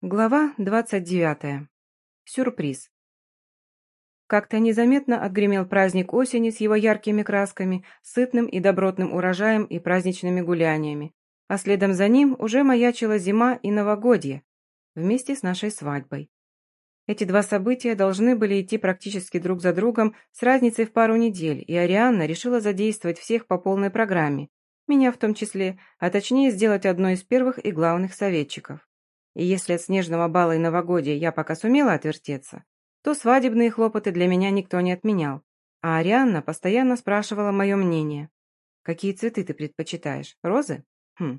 Глава двадцать девятая. Сюрприз. Как-то незаметно отгремел праздник осени с его яркими красками, сытным и добротным урожаем и праздничными гуляниями. А следом за ним уже маячила зима и новогодье, вместе с нашей свадьбой. Эти два события должны были идти практически друг за другом с разницей в пару недель, и Арианна решила задействовать всех по полной программе, меня в том числе, а точнее сделать одной из первых и главных советчиков. И если от снежного бала и новогодия я пока сумела отвертеться, то свадебные хлопоты для меня никто не отменял. А Арианна постоянно спрашивала мое мнение. «Какие цветы ты предпочитаешь? Розы?» «Хм,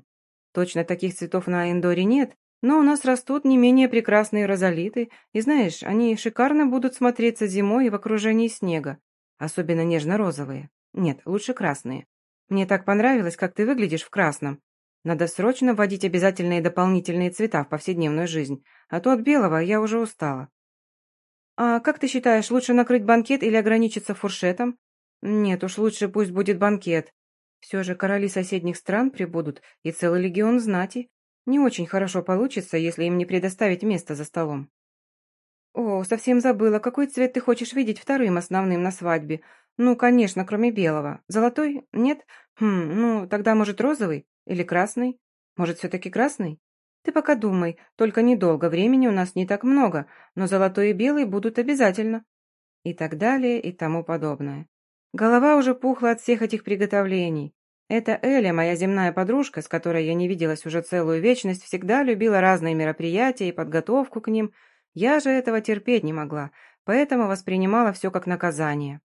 точно таких цветов на Эндоре нет, но у нас растут не менее прекрасные розолиты, и знаешь, они шикарно будут смотреться зимой в окружении снега, особенно нежно-розовые. Нет, лучше красные. Мне так понравилось, как ты выглядишь в красном. Надо срочно вводить обязательные дополнительные цвета в повседневную жизнь, а то от белого я уже устала. А как ты считаешь, лучше накрыть банкет или ограничиться фуршетом? Нет уж, лучше пусть будет банкет. Все же короли соседних стран прибудут и целый легион знати. Не очень хорошо получится, если им не предоставить место за столом. О, совсем забыла, какой цвет ты хочешь видеть вторым основным на свадьбе? Ну, конечно, кроме белого. Золотой? Нет? Хм, ну, тогда, может, розовый? Или красный? Может, все-таки красный? Ты пока думай, только недолго, времени у нас не так много, но золотой и белый будут обязательно. И так далее, и тому подобное. Голова уже пухла от всех этих приготовлений. Эта Эля, моя земная подружка, с которой я не виделась уже целую вечность, всегда любила разные мероприятия и подготовку к ним. Я же этого терпеть не могла, поэтому воспринимала все как наказание.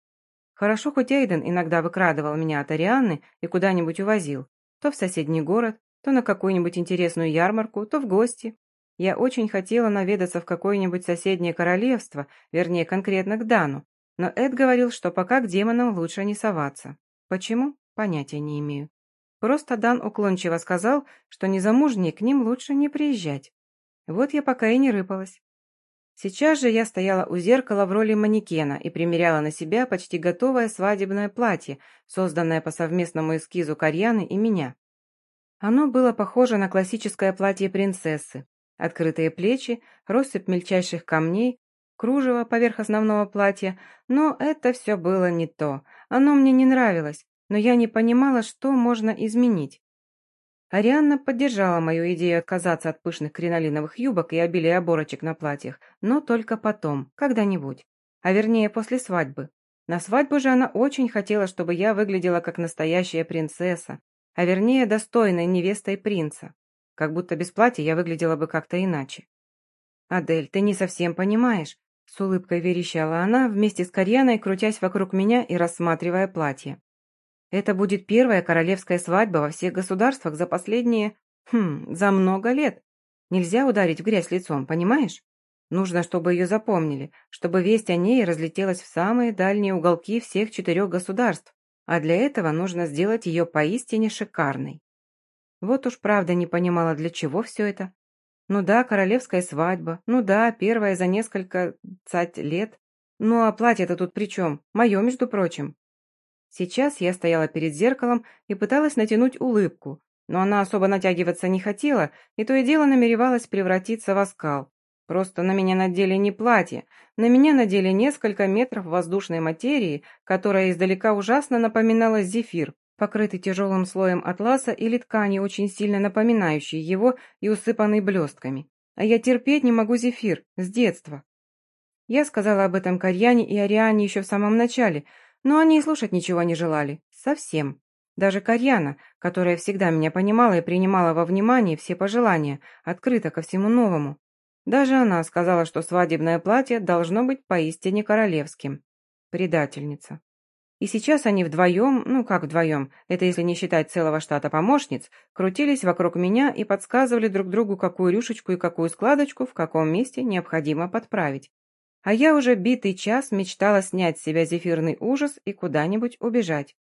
Хорошо, хоть Эйден иногда выкрадывал меня от Арианны и куда-нибудь увозил. То в соседний город, то на какую-нибудь интересную ярмарку, то в гости. Я очень хотела наведаться в какое-нибудь соседнее королевство, вернее, конкретно к Дану, но Эд говорил, что пока к демонам лучше не соваться. Почему? Понятия не имею. Просто Дан уклончиво сказал, что незамужние к ним лучше не приезжать. Вот я пока и не рыпалась. Сейчас же я стояла у зеркала в роли манекена и примеряла на себя почти готовое свадебное платье, созданное по совместному эскизу Карьяны и меня. Оно было похоже на классическое платье принцессы. Открытые плечи, россыпь мельчайших камней, кружево поверх основного платья, но это все было не то. Оно мне не нравилось, но я не понимала, что можно изменить. Арианна поддержала мою идею отказаться от пышных кринолиновых юбок и обилия оборочек на платьях, но только потом, когда-нибудь. А вернее, после свадьбы. На свадьбу же она очень хотела, чтобы я выглядела как настоящая принцесса, а вернее, достойной невестой принца. Как будто без платья я выглядела бы как-то иначе. «Адель, ты не совсем понимаешь», — с улыбкой верещала она, вместе с Карьяной, крутясь вокруг меня и рассматривая платье. Это будет первая королевская свадьба во всех государствах за последние... Хм, за много лет. Нельзя ударить в грязь лицом, понимаешь? Нужно, чтобы ее запомнили, чтобы весть о ней разлетелась в самые дальние уголки всех четырех государств, а для этого нужно сделать ее поистине шикарной. Вот уж правда не понимала, для чего все это. Ну да, королевская свадьба, ну да, первая за несколько цать лет. Ну а платье-то тут при чем? Мое, между прочим. Сейчас я стояла перед зеркалом и пыталась натянуть улыбку, но она особо натягиваться не хотела, и то и дело намеревалась превратиться в оскал. Просто на меня надели не платье, на меня надели несколько метров воздушной материи, которая издалека ужасно напоминала зефир, покрытый тяжелым слоем атласа или ткани, очень сильно напоминающей его и усыпанный блестками. А я терпеть не могу зефир, с детства. Я сказала об этом Карьяне и Ариане еще в самом начале, но они и слушать ничего не желали. Совсем. Даже Карьяна, которая всегда меня понимала и принимала во внимание все пожелания, открыта ко всему новому. Даже она сказала, что свадебное платье должно быть поистине королевским. Предательница. И сейчас они вдвоем, ну как вдвоем, это если не считать целого штата помощниц, крутились вокруг меня и подсказывали друг другу, какую рюшечку и какую складочку в каком месте необходимо подправить. А я уже битый час мечтала снять с себя зефирный ужас и куда-нибудь убежать.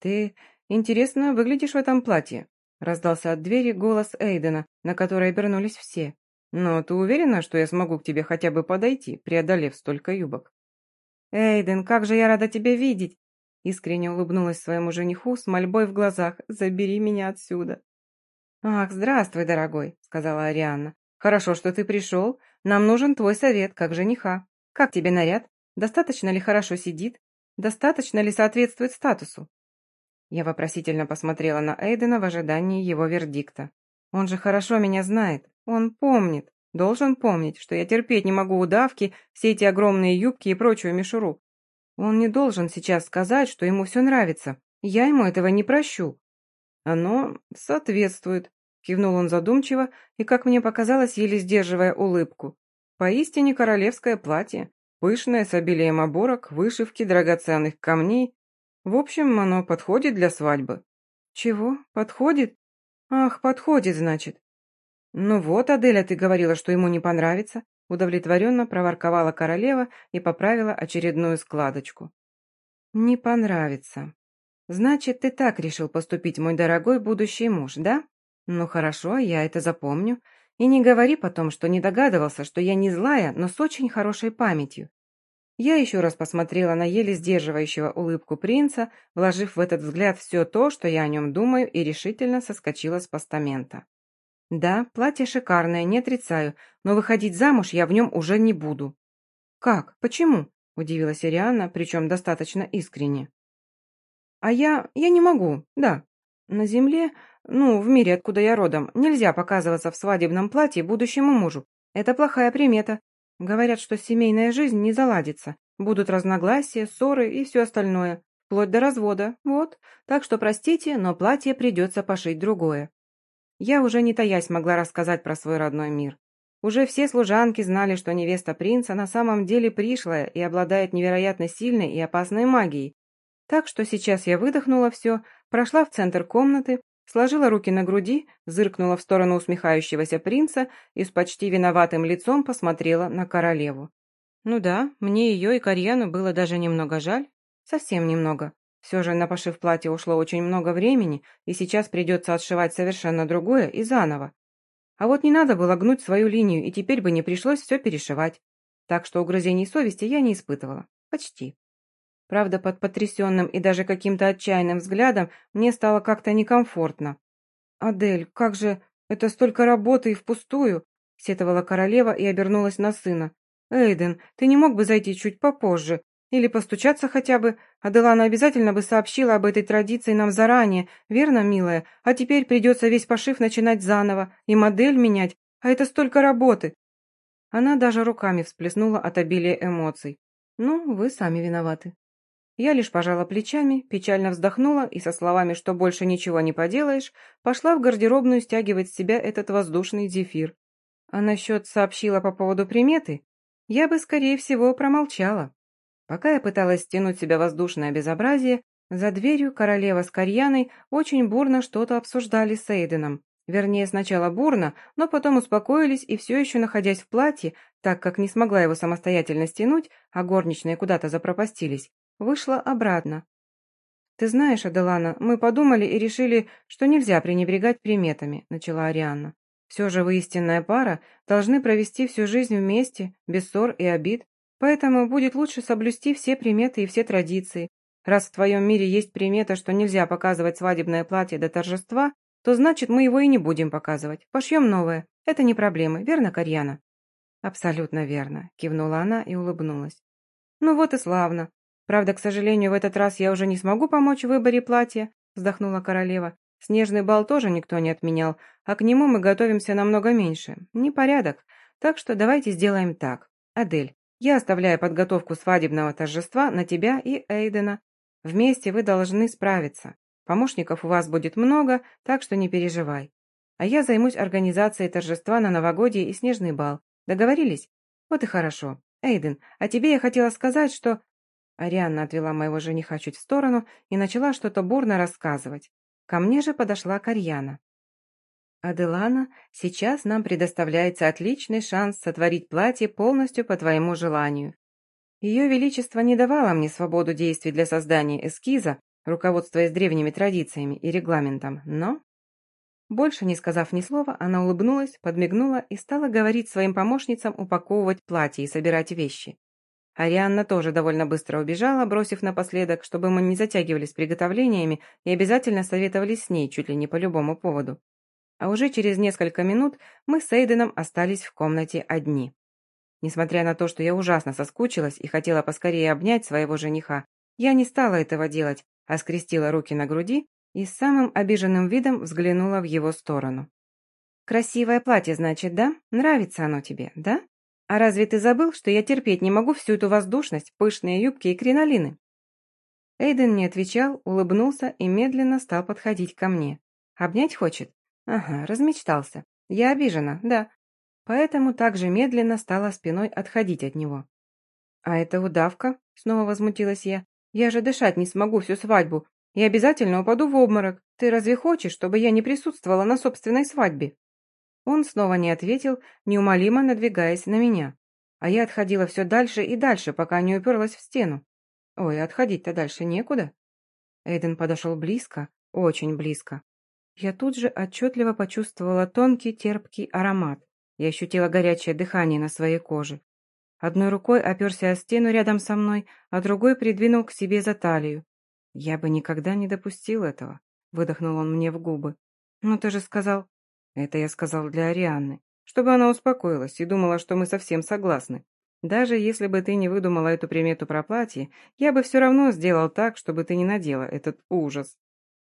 «Ты интересно выглядишь в этом платье», — раздался от двери голос Эйдена, на который обернулись все. «Но ты уверена, что я смогу к тебе хотя бы подойти, преодолев столько юбок?» «Эйден, как же я рада тебя видеть!» Искренне улыбнулась своему жениху с мольбой в глазах. «Забери меня отсюда!» «Ах, здравствуй, дорогой!» — сказала Арианна. Хорошо, что ты пришел. Нам нужен твой совет, как жениха. Как тебе наряд? Достаточно ли хорошо сидит? Достаточно ли соответствует статусу?» Я вопросительно посмотрела на Эйдена в ожидании его вердикта. «Он же хорошо меня знает. Он помнит. Должен помнить, что я терпеть не могу удавки, все эти огромные юбки и прочую мишуру. Он не должен сейчас сказать, что ему все нравится. Я ему этого не прощу». «Оно соответствует», — кивнул он задумчиво и, как мне показалось, еле сдерживая улыбку. «Поистине королевское платье. Пышное, с обилием оборок, вышивки, драгоценных камней. В общем, оно подходит для свадьбы. Чего? Подходит? Ах, подходит, значит. Ну вот, Аделя, ты говорила, что ему не понравится. Удовлетворенно проворковала королева и поправила очередную складочку. Не понравится. Значит, ты так решил поступить, мой дорогой будущий муж, да? Ну хорошо, я это запомню. И не говори потом, что не догадывался, что я не злая, но с очень хорошей памятью. Я еще раз посмотрела на еле сдерживающего улыбку принца, вложив в этот взгляд все то, что я о нем думаю, и решительно соскочила с постамента. Да, платье шикарное, не отрицаю, но выходить замуж я в нем уже не буду. Как? Почему? Удивилась Ирианна, причем достаточно искренне. А я... я не могу, да. На земле ну, в мире, откуда я родом, нельзя показываться в свадебном платье будущему мужу. Это плохая примета. Говорят, что семейная жизнь не заладится. Будут разногласия, ссоры и все остальное. Вплоть до развода. Вот. Так что простите, но платье придется пошить другое. Я уже не таясь могла рассказать про свой родной мир. Уже все служанки знали, что невеста принца на самом деле пришлая и обладает невероятно сильной и опасной магией. Так что сейчас я выдохнула все, прошла в центр комнаты, сложила руки на груди, зыркнула в сторону усмехающегося принца и с почти виноватым лицом посмотрела на королеву. Ну да, мне ее и Карьяну было даже немного жаль. Совсем немного. Все же на пошив платья ушло очень много времени, и сейчас придется отшивать совершенно другое и заново. А вот не надо было гнуть свою линию, и теперь бы не пришлось все перешивать. Так что угрызений совести я не испытывала. Почти. Правда, под потрясенным и даже каким-то отчаянным взглядом мне стало как-то некомфортно. «Адель, как же... Это столько работы и впустую!» — сетовала королева и обернулась на сына. «Эйден, ты не мог бы зайти чуть попозже? Или постучаться хотя бы? Аделана обязательно бы сообщила об этой традиции нам заранее, верно, милая? А теперь придется весь пошив начинать заново и модель менять, а это столько работы!» Она даже руками всплеснула от обилия эмоций. «Ну, вы сами виноваты». Я лишь пожала плечами, печально вздохнула и со словами, что больше ничего не поделаешь, пошла в гардеробную стягивать с себя этот воздушный зефир. А насчет сообщила по поводу приметы, я бы, скорее всего, промолчала. Пока я пыталась стянуть себя воздушное безобразие, за дверью королева с Карьяной очень бурно что-то обсуждали с Эйденом. Вернее, сначала бурно, но потом успокоились и все еще находясь в платье, так как не смогла его самостоятельно стянуть, а горничные куда-то запропастились, Вышла обратно. «Ты знаешь, Аделана, мы подумали и решили, что нельзя пренебрегать приметами», — начала Арианна. «Все же вы истинная пара, должны провести всю жизнь вместе, без ссор и обид, поэтому будет лучше соблюсти все приметы и все традиции. Раз в твоем мире есть примета, что нельзя показывать свадебное платье до торжества, то значит мы его и не будем показывать. Пошьем новое. Это не проблемы, верно, Карьяна?» «Абсолютно верно», — кивнула она и улыбнулась. «Ну вот и славно. Правда, к сожалению, в этот раз я уже не смогу помочь в выборе платья», вздохнула королева. «Снежный бал тоже никто не отменял, а к нему мы готовимся намного меньше. Непорядок. Так что давайте сделаем так. Адель, я оставляю подготовку свадебного торжества на тебя и Эйдена. Вместе вы должны справиться. Помощников у вас будет много, так что не переживай. А я займусь организацией торжества на новогодие и снежный бал. Договорились? Вот и хорошо. Эйден, а тебе я хотела сказать, что... Арианна отвела моего жениха чуть в сторону и начала что-то бурно рассказывать. Ко мне же подошла Карьяна. «Аделана, сейчас нам предоставляется отличный шанс сотворить платье полностью по твоему желанию. Ее Величество не давало мне свободу действий для создания эскиза, руководствуясь древними традициями и регламентом, но...» Больше не сказав ни слова, она улыбнулась, подмигнула и стала говорить своим помощницам упаковывать платье и собирать вещи. Арианна тоже довольно быстро убежала, бросив напоследок, чтобы мы не затягивали с приготовлениями и обязательно советовались с ней чуть ли не по любому поводу. А уже через несколько минут мы с Эйденом остались в комнате одни. Несмотря на то, что я ужасно соскучилась и хотела поскорее обнять своего жениха, я не стала этого делать, а скрестила руки на груди и с самым обиженным видом взглянула в его сторону. «Красивое платье, значит, да? Нравится оно тебе, да? А разве ты забыл, что я терпеть не могу всю эту воздушность, пышные юбки и кринолины?» Эйден не отвечал, улыбнулся и медленно стал подходить ко мне. «Обнять хочет? Ага, размечтался. Я обижена, да. Поэтому также медленно стала спиной отходить от него. «А это удавка?» — снова возмутилась я. «Я же дышать не смогу всю свадьбу и обязательно упаду в обморок. Ты разве хочешь, чтобы я не присутствовала на собственной свадьбе?» Он снова не ответил, неумолимо надвигаясь на меня. А я отходила все дальше и дальше, пока не уперлась в стену. Ой, отходить-то дальше некуда. Эйден подошел близко, очень близко. Я тут же отчетливо почувствовала тонкий терпкий аромат. Я ощутила горячее дыхание на своей коже. Одной рукой оперся о стену рядом со мной, а другой придвинул к себе за талию. «Я бы никогда не допустил этого», — выдохнул он мне в губы. «Ну ты же сказал...» «Это я сказал для Арианны, чтобы она успокоилась и думала, что мы совсем согласны. Даже если бы ты не выдумала эту примету про платье, я бы все равно сделал так, чтобы ты не надела этот ужас».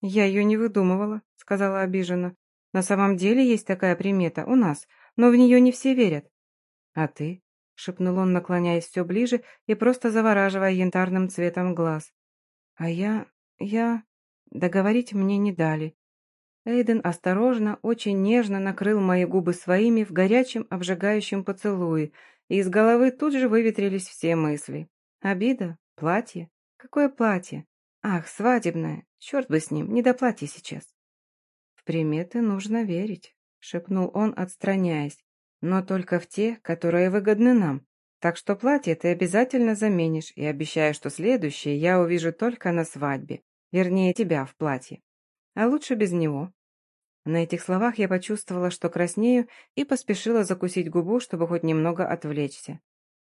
«Я ее не выдумывала», — сказала обиженно. «На самом деле есть такая примета у нас, но в нее не все верят». «А ты?» — шепнул он, наклоняясь все ближе и просто завораживая янтарным цветом глаз. «А я... я...» Договорить мне не дали. Эйден осторожно, очень нежно накрыл мои губы своими в горячем, обжигающем поцелуе, и из головы тут же выветрились все мысли. Обида? Платье? Какое платье? Ах, свадебное. Черт бы с ним, не до платья сейчас. В приметы нужно верить, шепнул он, отстраняясь. Но только в те, которые выгодны нам. Так что платье ты обязательно заменишь, и обещаю, что следующее я увижу только на свадьбе. Вернее, тебя в платье. А лучше без него. На этих словах я почувствовала, что краснею, и поспешила закусить губу, чтобы хоть немного отвлечься.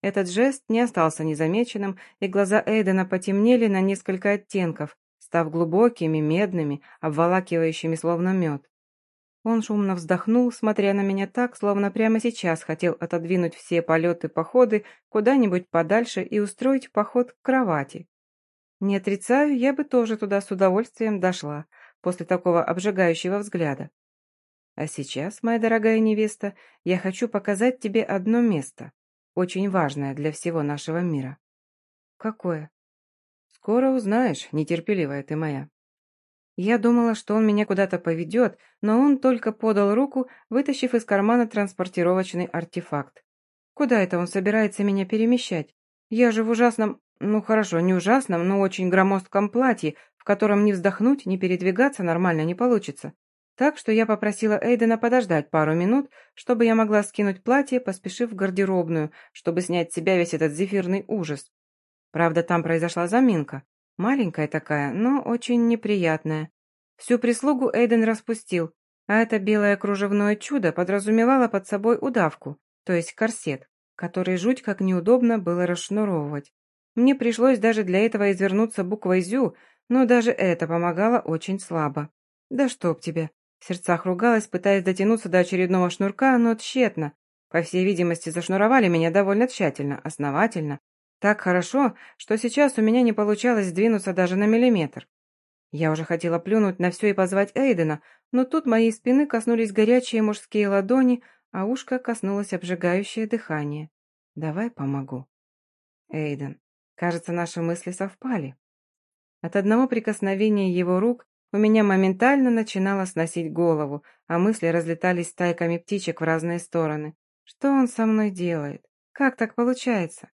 Этот жест не остался незамеченным, и глаза Эйдена потемнели на несколько оттенков, став глубокими, медными, обволакивающими словно мед. Он шумно вздохнул, смотря на меня так, словно прямо сейчас хотел отодвинуть все полеты-походы куда-нибудь подальше и устроить поход к кровати. Не отрицаю, я бы тоже туда с удовольствием дошла, после такого обжигающего взгляда. А сейчас, моя дорогая невеста, я хочу показать тебе одно место, очень важное для всего нашего мира. Какое? Скоро узнаешь, нетерпеливая ты моя. Я думала, что он меня куда-то поведет, но он только подал руку, вытащив из кармана транспортировочный артефакт. Куда это он собирается меня перемещать? Я же в ужасном, ну хорошо, не ужасном, но очень громоздком платье, в котором ни вздохнуть, ни передвигаться нормально не получится. Так что я попросила Эйдена подождать пару минут, чтобы я могла скинуть платье, поспешив в гардеробную, чтобы снять с себя весь этот зефирный ужас. Правда, там произошла заминка. Маленькая такая, но очень неприятная. Всю прислугу Эйден распустил, а это белое кружевное чудо подразумевало под собой удавку, то есть корсет, который жуть как неудобно было расшнуровывать. Мне пришлось даже для этого извернуться буквой «зю», но даже это помогало очень слабо. Да чтоб тебе. В сердцах ругалась, пытаясь дотянуться до очередного шнурка, но тщетно. По всей видимости, зашнуровали меня довольно тщательно, основательно. Так хорошо, что сейчас у меня не получалось сдвинуться даже на миллиметр. Я уже хотела плюнуть на все и позвать Эйдена, но тут моей спины коснулись горячие мужские ладони, а ушко коснулось обжигающее дыхание. «Давай помогу». Эйден. Кажется, наши мысли совпали. От одного прикосновения его рук у меня моментально начинало сносить голову, а мысли разлетались стайками птичек в разные стороны. Что он со мной делает? Как так получается?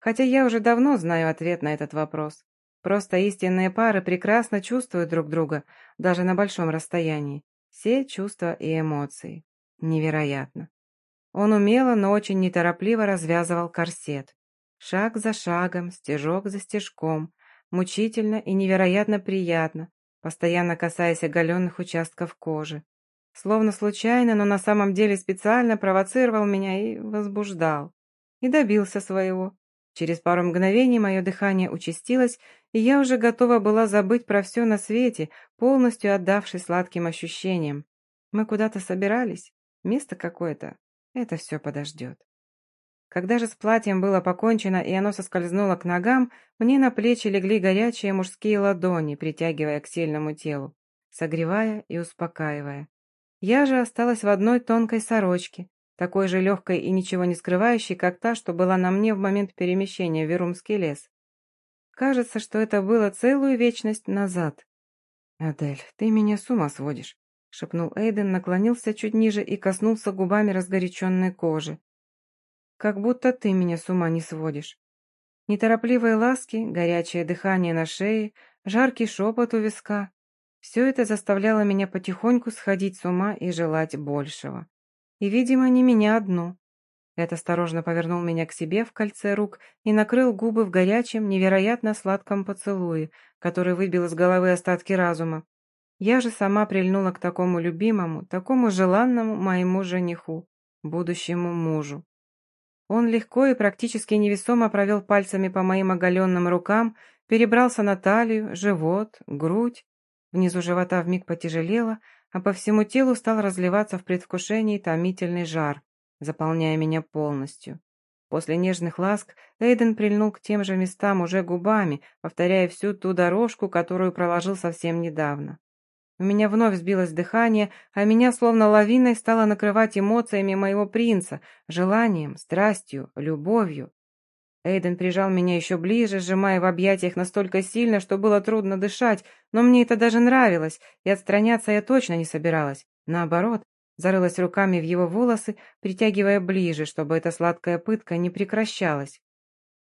Хотя я уже давно знаю ответ на этот вопрос. Просто истинные пары прекрасно чувствуют друг друга, даже на большом расстоянии. Все чувства и эмоции. Невероятно. Он умело, но очень неторопливо развязывал корсет. Шаг за шагом, стежок за стежком. Мучительно и невероятно приятно, постоянно касаясь оголенных участков кожи. Словно случайно, но на самом деле специально провоцировал меня и возбуждал. И добился своего. Через пару мгновений мое дыхание участилось, и я уже готова была забыть про все на свете, полностью отдавшись сладким ощущениям. Мы куда-то собирались? Место какое-то? Это все подождет. Когда же с платьем было покончено, и оно соскользнуло к ногам, мне на плечи легли горячие мужские ладони, притягивая к сильному телу, согревая и успокаивая. Я же осталась в одной тонкой сорочке, такой же легкой и ничего не скрывающей, как та, что была на мне в момент перемещения в Верумский лес. Кажется, что это было целую вечность назад. «Адель, ты меня с ума сводишь», — шепнул Эйден, наклонился чуть ниже и коснулся губами разгоряченной кожи. «Как будто ты меня с ума не сводишь». Неторопливые ласки, горячее дыхание на шее, жаркий шепот у виска — все это заставляло меня потихоньку сходить с ума и желать большего. И, видимо, не меня одну. Эд осторожно повернул меня к себе в кольце рук и накрыл губы в горячем, невероятно сладком поцелуе, который выбил из головы остатки разума. Я же сама прильнула к такому любимому, такому желанному моему жениху, будущему мужу. Он легко и практически невесомо провел пальцами по моим оголенным рукам, перебрался на талию, живот, грудь. Внизу живота вмиг потяжелело, а по всему телу стал разливаться в предвкушении томительный жар, заполняя меня полностью. После нежных ласк Эйден прильнул к тем же местам уже губами, повторяя всю ту дорожку, которую проложил совсем недавно. У меня вновь сбилось дыхание, а меня словно лавиной стало накрывать эмоциями моего принца, желанием, страстью, любовью. Эйден прижал меня еще ближе, сжимая в объятиях настолько сильно, что было трудно дышать, но мне это даже нравилось, и отстраняться я точно не собиралась. Наоборот, зарылась руками в его волосы, притягивая ближе, чтобы эта сладкая пытка не прекращалась.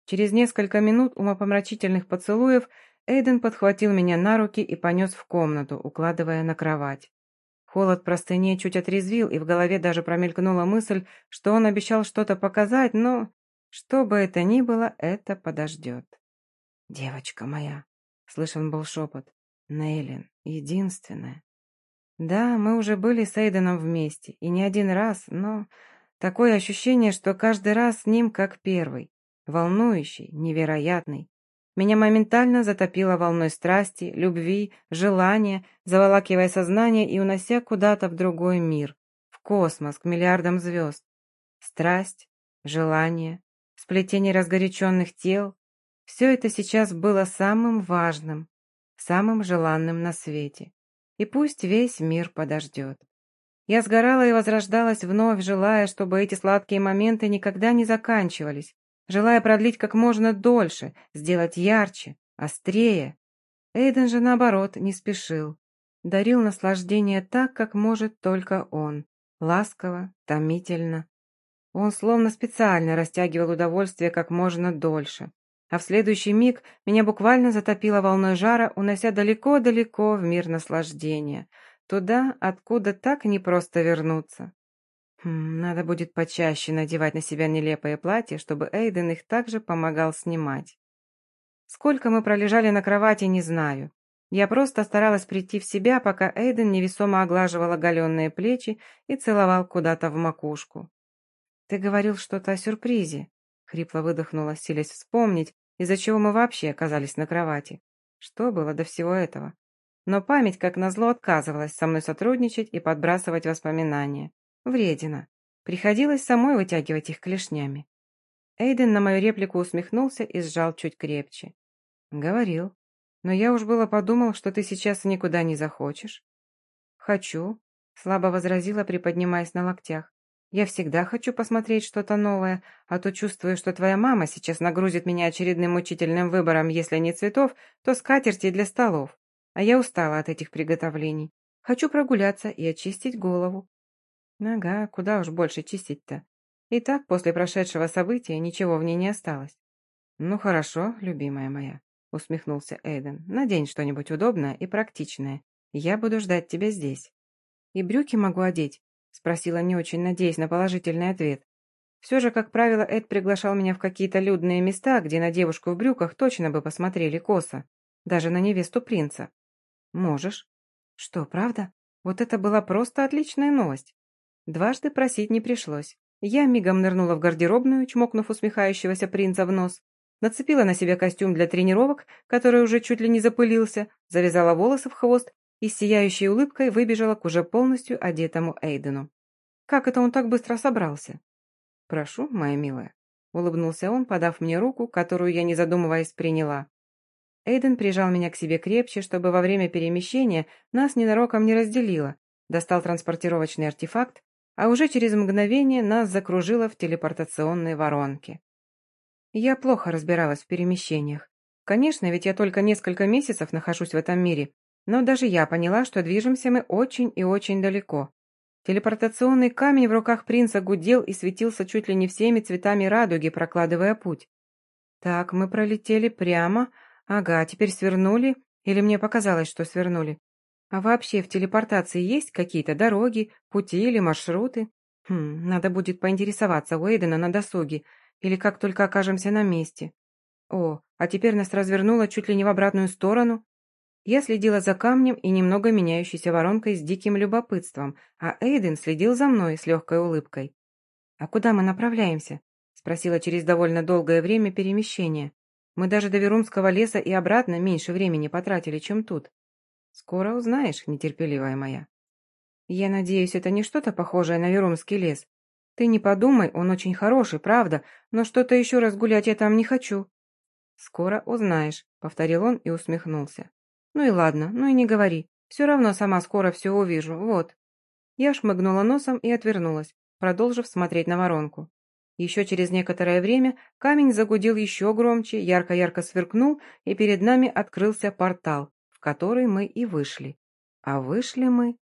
Через несколько минут умопомрачительных поцелуев Эйден подхватил меня на руки и понес в комнату, укладывая на кровать. Холод простыней чуть отрезвил, и в голове даже промелькнула мысль, что он обещал что-то показать, но что бы это ни было, это подождет. «Девочка моя», — слышен был шепот, — «Нейлин, единственная». Да, мы уже были с Эйденом вместе, и не один раз, но такое ощущение, что каждый раз с ним как первый, волнующий, невероятный. Меня моментально затопило волной страсти, любви, желания, заволакивая сознание и унося куда-то в другой мир, в космос, к миллиардам звезд. Страсть, желание, сплетение разгоряченных тел — все это сейчас было самым важным, самым желанным на свете. И пусть весь мир подождет. Я сгорала и возрождалась вновь, желая, чтобы эти сладкие моменты никогда не заканчивались, желая продлить как можно дольше, сделать ярче, острее. Эйден же, наоборот, не спешил. Дарил наслаждение так, как может только он. Ласково, томительно, он словно специально растягивал удовольствие как можно дольше. А в следующий миг меня буквально затопило волной жара, унося далеко-далеко в мир наслаждения. Туда, откуда так непросто вернуться. Надо будет почаще надевать на себя нелепое платье, чтобы Эйден их также помогал снимать. Сколько мы пролежали на кровати, не знаю. Я просто старалась прийти в себя, пока Эйден невесомо оглаживал оголенные плечи и целовал куда-то в макушку. «Ты говорил что-то о сюрпризе», — хрипло выдохнула, силясь вспомнить, из-за чего мы вообще оказались на кровати. Что было до всего этого? Но память, как назло, отказывалась со мной сотрудничать и подбрасывать воспоминания. Вредина. Приходилось самой вытягивать их клешнями. Эйден на мою реплику усмехнулся и сжал чуть крепче. «Говорил. Но я уж было подумал, что ты сейчас никуда не захочешь». «Хочу», — слабо возразила, приподнимаясь на локтях. Я всегда хочу посмотреть что-то новое, а то чувствую, что твоя мама сейчас нагрузит меня очередным мучительным выбором, если не цветов, то скатерти для столов. А я устала от этих приготовлений. Хочу прогуляться и очистить голову. Ага, куда уж больше чистить-то. И так, после прошедшего события, ничего в ней не осталось. Ну хорошо, любимая моя, усмехнулся Эйден. Надень что-нибудь удобное и практичное. Я буду ждать тебя здесь. И брюки могу одеть, Спросила не очень надеясь на положительный ответ. Все же, как правило, Эд приглашал меня в какие-то людные места, где на девушку в брюках точно бы посмотрели косо. Даже на невесту принца. Можешь. Что, правда? Вот это была просто отличная новость. Дважды просить не пришлось. Я мигом нырнула в гардеробную, чмокнув усмехающегося принца в нос, нацепила на себя костюм для тренировок, который уже чуть ли не запылился, завязала волосы в хвост и с сияющей улыбкой выбежала к уже полностью одетому Эйдену. «Как это он так быстро собрался?» «Прошу, моя милая», — улыбнулся он, подав мне руку, которую я, не задумываясь, приняла. Эйден прижал меня к себе крепче, чтобы во время перемещения нас ненароком не разделило, достал транспортировочный артефакт, а уже через мгновение нас закружило в телепортационной воронке. Я плохо разбиралась в перемещениях. Конечно, ведь я только несколько месяцев нахожусь в этом мире, но даже я поняла, что движемся мы очень и очень далеко. Телепортационный камень в руках принца гудел и светился чуть ли не всеми цветами радуги, прокладывая путь. Так, мы пролетели прямо, Ага, теперь свернули, или мне показалось, что свернули. А вообще в телепортации есть какие-то дороги, пути или маршруты? Хм, надо будет поинтересоваться у Эйдена на досуге, или как только окажемся на месте. О, а теперь нас развернуло чуть ли не в обратную сторону. Я следила за камнем и немного меняющейся воронкой с диким любопытством, а Эйден следил за мной с легкой улыбкой. «А куда мы направляемся?» — спросила через довольно долгое время перемещения. Мы даже до Верумского леса и обратно меньше времени потратили, чем тут. Скоро узнаешь, нетерпеливая моя. Я надеюсь, это не что-то похожее на Верумский лес. Ты не подумай, он очень хороший, правда, но что-то еще раз гулять я там не хочу. Скоро узнаешь, повторил он и усмехнулся. Ну и ладно, ну и не говори. Все равно сама скоро все увижу, вот. Я шмыгнула носом и отвернулась, продолжив смотреть на воронку. Еще через некоторое время камень загудел еще громче, ярко-ярко сверкнул, и перед нами открылся портал, в который мы и вышли. А вышли мы...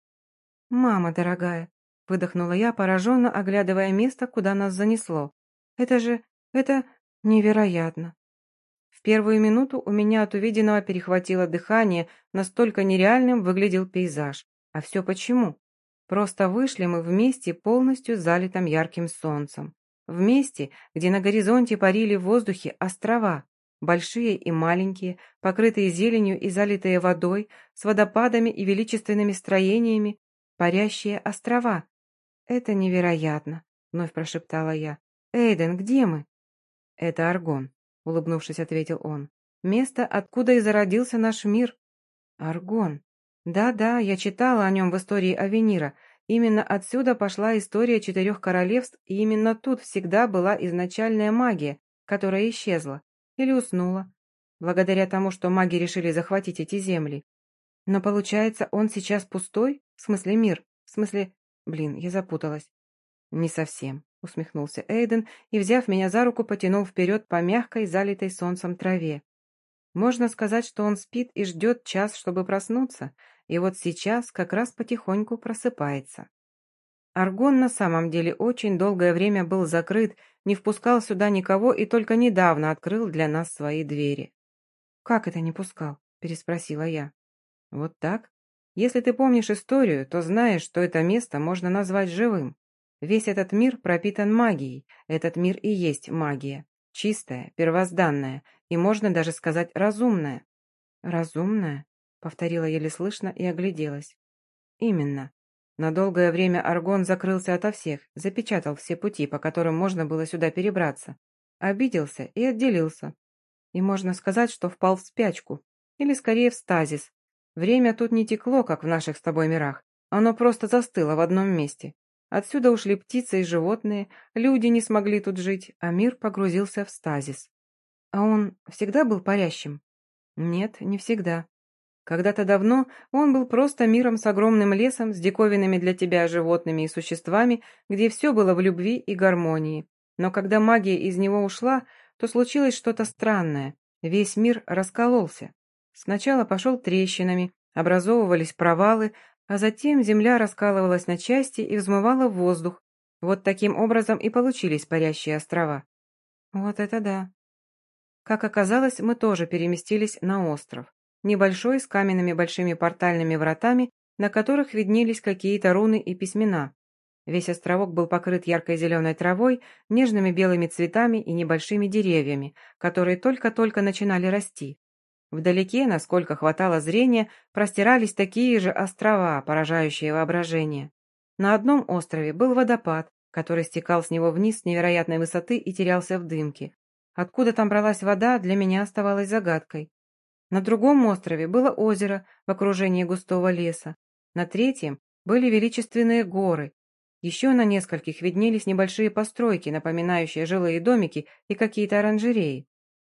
«Мама дорогая», — выдохнула я, пораженно оглядывая место, куда нас занесло. «Это же... это невероятно». В первую минуту у меня от увиденного перехватило дыхание, настолько нереальным выглядел пейзаж. А все почему? Просто вышли мы вместе полностью залитым ярким солнцем. В месте, где на горизонте парили в воздухе острова, большие и маленькие, покрытые зеленью и залитые водой, с водопадами и величественными строениями, парящие острова. «Это невероятно», — вновь прошептала я. «Эйден, где мы?» «Это Аргон», — улыбнувшись, ответил он. «Место, откуда и зародился наш мир». «Аргон. Да-да, я читала о нем в истории Авенира, Именно отсюда пошла история четырех королевств, и именно тут всегда была изначальная магия, которая исчезла или уснула, благодаря тому, что маги решили захватить эти земли. Но получается, он сейчас пустой? В смысле мир? В смысле... Блин, я запуталась. Не совсем, усмехнулся Эйден и, взяв меня за руку, потянул вперед по мягкой, залитой солнцем траве. Можно сказать, что он спит и ждет час, чтобы проснуться, и вот сейчас как раз потихоньку просыпается. Аргон на самом деле очень долгое время был закрыт, не впускал сюда никого и только недавно открыл для нас свои двери. «Как это не пускал?» – переспросила я. «Вот так? Если ты помнишь историю, то знаешь, что это место можно назвать живым. Весь этот мир пропитан магией, этот мир и есть магия. Чистая, первозданная и, можно даже сказать, разумная». «Разумная?» повторила еле слышно и огляделась. Именно. На долгое время Аргон закрылся ото всех, запечатал все пути, по которым можно было сюда перебраться. Обиделся и отделился. И можно сказать, что впал в спячку. Или скорее в стазис. Время тут не текло, как в наших с тобой мирах. Оно просто застыло в одном месте. Отсюда ушли птицы и животные, люди не смогли тут жить, а мир погрузился в стазис. А он всегда был парящим? Нет, не всегда. Когда-то давно он был просто миром с огромным лесом, с диковинными для тебя животными и существами, где все было в любви и гармонии. Но когда магия из него ушла, то случилось что-то странное. Весь мир раскололся. Сначала пошел трещинами, образовывались провалы, а затем земля раскалывалась на части и взмывала в воздух. Вот таким образом и получились парящие острова. Вот это да. Как оказалось, мы тоже переместились на остров небольшой с каменными большими портальными вратами, на которых виднелись какие-то руны и письмена. Весь островок был покрыт яркой зеленой травой, нежными белыми цветами и небольшими деревьями, которые только-только начинали расти. Вдалеке, насколько хватало зрения, простирались такие же острова, поражающие воображение. На одном острове был водопад, который стекал с него вниз с невероятной высоты и терялся в дымке. Откуда там бралась вода, для меня оставалось загадкой. На другом острове было озеро в окружении густого леса. На третьем были величественные горы. Еще на нескольких виднелись небольшие постройки, напоминающие жилые домики и какие-то оранжереи.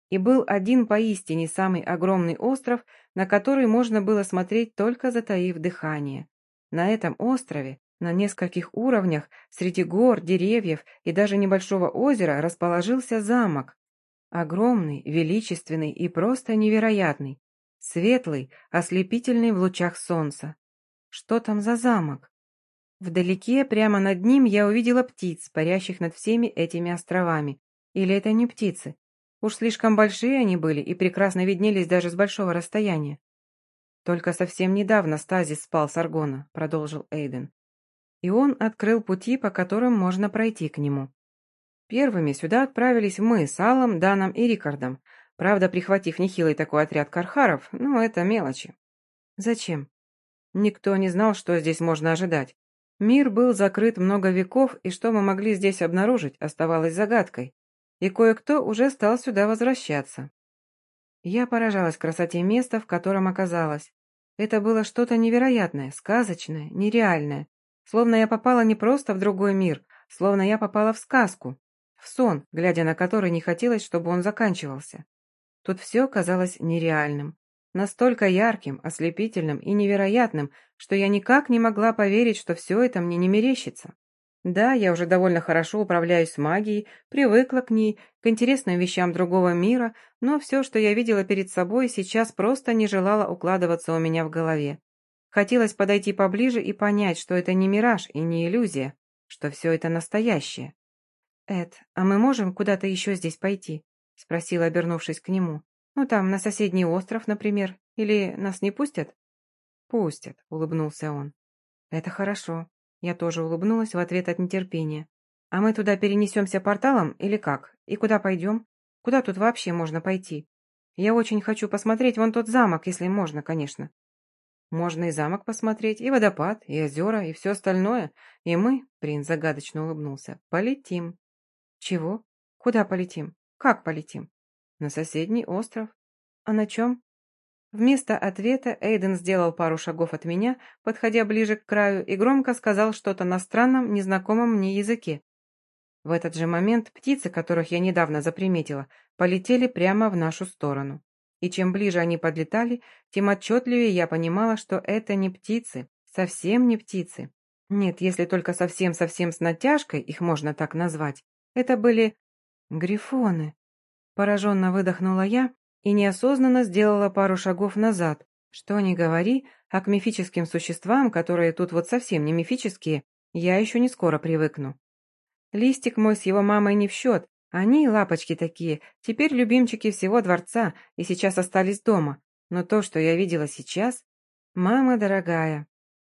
И был один поистине самый огромный остров, на который можно было смотреть только затаив дыхание. На этом острове, на нескольких уровнях, среди гор, деревьев и даже небольшого озера расположился замок. Огромный, величественный и просто невероятный. Светлый, ослепительный в лучах солнца. Что там за замок? Вдалеке, прямо над ним, я увидела птиц, парящих над всеми этими островами. Или это не птицы? Уж слишком большие они были и прекрасно виднелись даже с большого расстояния. «Только совсем недавно Стазис спал с Аргона», — продолжил Эйден. «И он открыл пути, по которым можно пройти к нему. Первыми сюда отправились мы с Аллом, Даном и Рикардом, правда, прихватив нехилый такой отряд кархаров, но это мелочи. Зачем? Никто не знал, что здесь можно ожидать. Мир был закрыт много веков, и что мы могли здесь обнаружить, оставалось загадкой и кое-кто уже стал сюда возвращаться. Я поражалась красоте места, в котором оказалась. Это было что-то невероятное, сказочное, нереальное. Словно я попала не просто в другой мир, словно я попала в сказку, в сон, глядя на который не хотелось, чтобы он заканчивался. Тут все казалось нереальным. Настолько ярким, ослепительным и невероятным, что я никак не могла поверить, что все это мне не мерещится. Да, я уже довольно хорошо управляюсь магией, привыкла к ней, к интересным вещам другого мира, но все, что я видела перед собой, сейчас просто не желало укладываться у меня в голове. Хотелось подойти поближе и понять, что это не мираж и не иллюзия, что все это настоящее. «Эд, а мы можем куда-то еще здесь пойти?» — спросила, обернувшись к нему. «Ну там, на соседний остров, например. Или нас не пустят?» «Пустят», — улыбнулся он. «Это хорошо. Я тоже улыбнулась в ответ от нетерпения. «А мы туда перенесемся порталом или как? И куда пойдем? Куда тут вообще можно пойти? Я очень хочу посмотреть вон тот замок, если можно, конечно». «Можно и замок посмотреть, и водопад, и озера, и все остальное. И мы, — принц загадочно улыбнулся, — полетим». «Чего? Куда полетим? Как полетим?» «На соседний остров». «А на чем?» Вместо ответа Эйден сделал пару шагов от меня, подходя ближе к краю, и громко сказал что-то на странном, незнакомом мне языке. В этот же момент птицы, которых я недавно заприметила, полетели прямо в нашу сторону. И чем ближе они подлетали, тем отчетливее я понимала, что это не птицы, совсем не птицы. Нет, если только совсем-совсем с натяжкой их можно так назвать. Это были грифоны. Пораженно выдохнула я, и неосознанно сделала пару шагов назад. Что ни говори, а к мифическим существам, которые тут вот совсем не мифические, я еще не скоро привыкну. Листик мой с его мамой не в счет, они, лапочки такие, теперь любимчики всего дворца и сейчас остались дома. Но то, что я видела сейчас... Мама дорогая.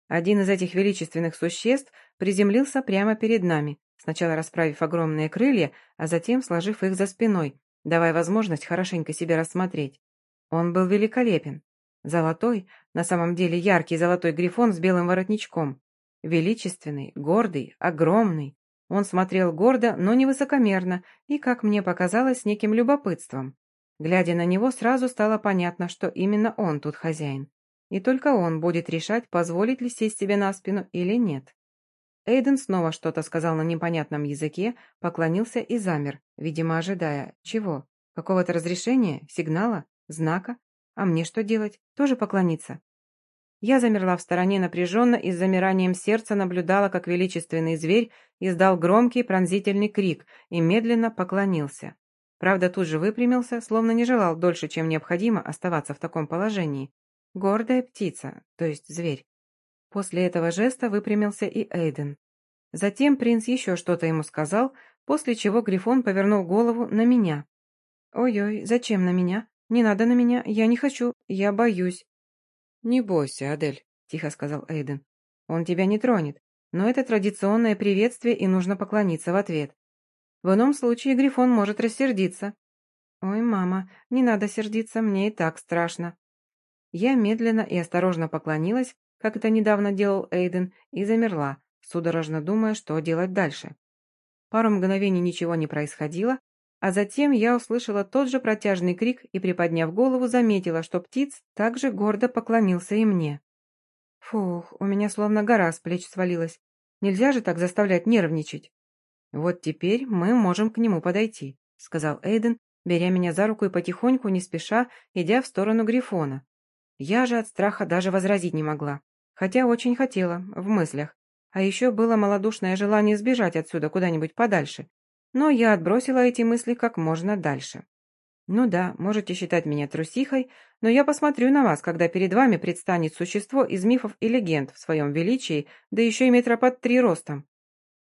Один из этих величественных существ приземлился прямо перед нами, сначала расправив огромные крылья, а затем сложив их за спиной, давая возможность хорошенько себя рассмотреть. Он был великолепен. Золотой, на самом деле яркий золотой грифон с белым воротничком. Величественный, гордый, огромный. Он смотрел гордо, но не высокомерно и, как мне показалось, с неким любопытством. Глядя на него, сразу стало понятно, что именно он тут хозяин. И только он будет решать, позволить ли сесть себе на спину или нет. Эйден снова что-то сказал на непонятном языке, поклонился и замер, видимо, ожидая. Чего? Какого-то разрешения? Сигнала? Знака? А мне что делать? Тоже поклониться? Я замерла в стороне напряженно и с замиранием сердца наблюдала, как величественный зверь издал громкий пронзительный крик и медленно поклонился. Правда, тут же выпрямился, словно не желал дольше, чем необходимо, оставаться в таком положении. Гордая птица, то есть зверь. После этого жеста выпрямился и Эйден. Затем принц еще что-то ему сказал, после чего Грифон повернул голову на меня. «Ой-ой, зачем на меня? Не надо на меня, я не хочу, я боюсь». «Не бойся, Адель», — тихо сказал Эйден. «Он тебя не тронет, но это традиционное приветствие, и нужно поклониться в ответ. В ином случае Грифон может рассердиться». «Ой, мама, не надо сердиться, мне и так страшно». Я медленно и осторожно поклонилась, как это недавно делал Эйден, и замерла, судорожно думая, что делать дальше. Пару мгновений ничего не происходило, А затем я услышала тот же протяжный крик и, приподняв голову, заметила, что птиц также гордо поклонился и мне. Фух, у меня словно гора с плеч свалилась. Нельзя же так заставлять нервничать. Вот теперь мы можем к нему подойти, сказал Эйден, беря меня за руку и потихоньку, не спеша, идя в сторону Грифона. Я же от страха даже возразить не могла, хотя очень хотела, в мыслях. А еще было малодушное желание сбежать отсюда куда-нибудь подальше. Но я отбросила эти мысли как можно дальше. Ну да, можете считать меня трусихой, но я посмотрю на вас, когда перед вами предстанет существо из мифов и легенд в своем величии, да еще и метра под три ростом.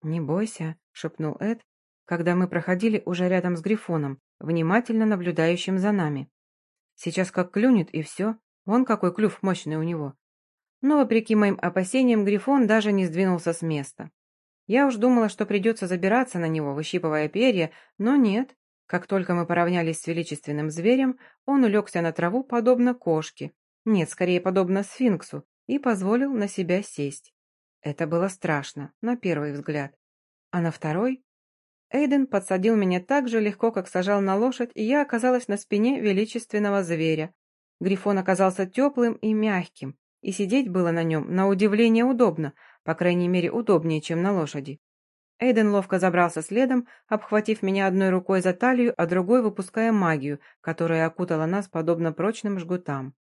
Не бойся, шепнул Эд, когда мы проходили уже рядом с Грифоном, внимательно наблюдающим за нами. Сейчас как клюнет, и все. Вон какой клюв мощный у него. Но, вопреки моим опасениям, Грифон даже не сдвинулся с места. Я уж думала, что придется забираться на него, выщипывая перья, но нет. Как только мы поравнялись с величественным зверем, он улегся на траву, подобно кошке. Нет, скорее, подобно сфинксу, и позволил на себя сесть. Это было страшно, на первый взгляд. А на второй? Эйден подсадил меня так же легко, как сажал на лошадь, и я оказалась на спине величественного зверя, Грифон оказался теплым и мягким, и сидеть было на нем на удивление удобно, по крайней мере удобнее, чем на лошади. Эйден ловко забрался следом, обхватив меня одной рукой за талию, а другой выпуская магию, которая окутала нас подобно прочным жгутам.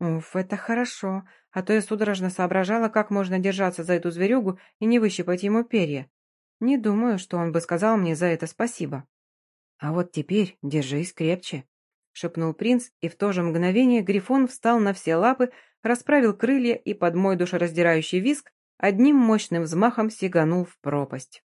Уф, это хорошо, а то я судорожно соображала, как можно держаться за эту зверюгу и не выщипать ему перья. Не думаю, что он бы сказал мне за это спасибо. А вот теперь держись крепче. — шепнул принц, и в то же мгновение Грифон встал на все лапы, расправил крылья и под мой душераздирающий виск одним мощным взмахом сиганул в пропасть.